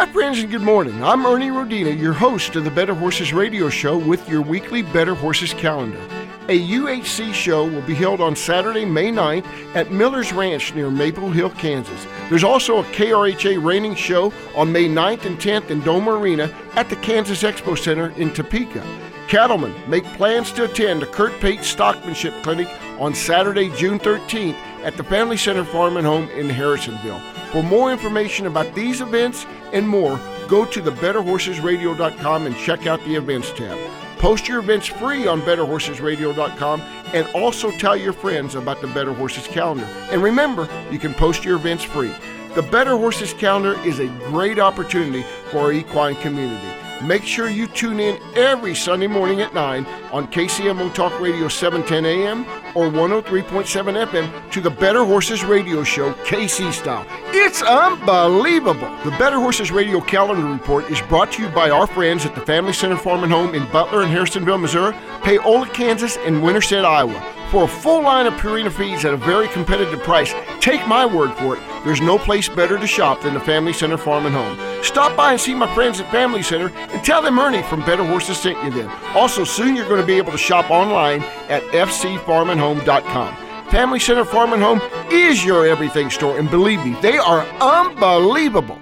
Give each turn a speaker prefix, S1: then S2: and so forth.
S1: Hi, friends, and good morning. I'm Ernie Rodina, your host of the Better Horses Radio Show with your weekly Better Horses calendar. A UHC show will be held on Saturday, May 9th at Miller's Ranch near Maple Hill, Kansas. There's also a KRHA reining show on May 9th and 10th in Dome Arena at the Kansas Expo Center in Topeka. Cattlemen, make plans to attend the Kurt Pate Stockmanship Clinic on Saturday, June 13th at the Family Center Farm and Home in Harrisonville. For more information about these events and more, go to thebetterhorsesradio.com and check out the events tab. Post your events free on betterhorsesradio.com and also tell your friends about the Better Horses calendar. And remember, you can post your events free. The Better Horses calendar is a great opportunity for our equine community. Make sure you tune in every Sunday morning at 9 on KCMO Talk Radio 710 AM or 103.7 FM to the Better Horses Radio Show, KC style. It's unbelievable! The Better Horses Radio Calendar Report is brought to you by our friends at the Family Center Farm and Home in Butler and Harrisonville, Missouri, Paola, Kansas, and Winterset, Iowa. For a full line of Purina feeds at a very competitive price, take my word for it, there's no place better to shop than the Family Center Farm and Home. Stop by and see my friends at Family Center and tell them Ernie from Better Horses sent you them. Also, soon you're going to be able to shop online at fcfarmandhome.com. Family Center Farm and Home is your everything store, and believe me, they are unbelievable.